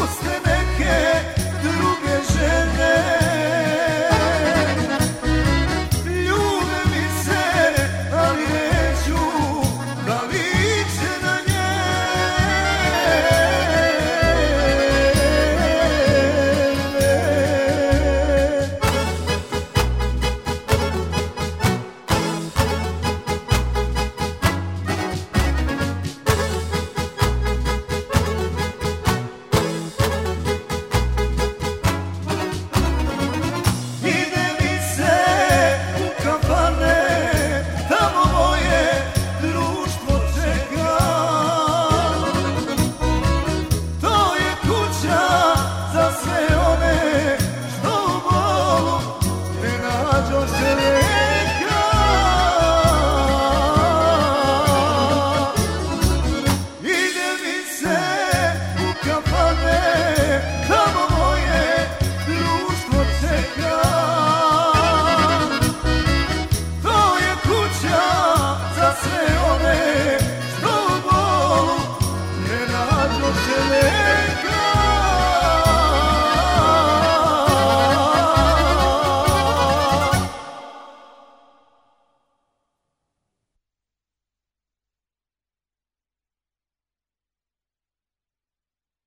Busca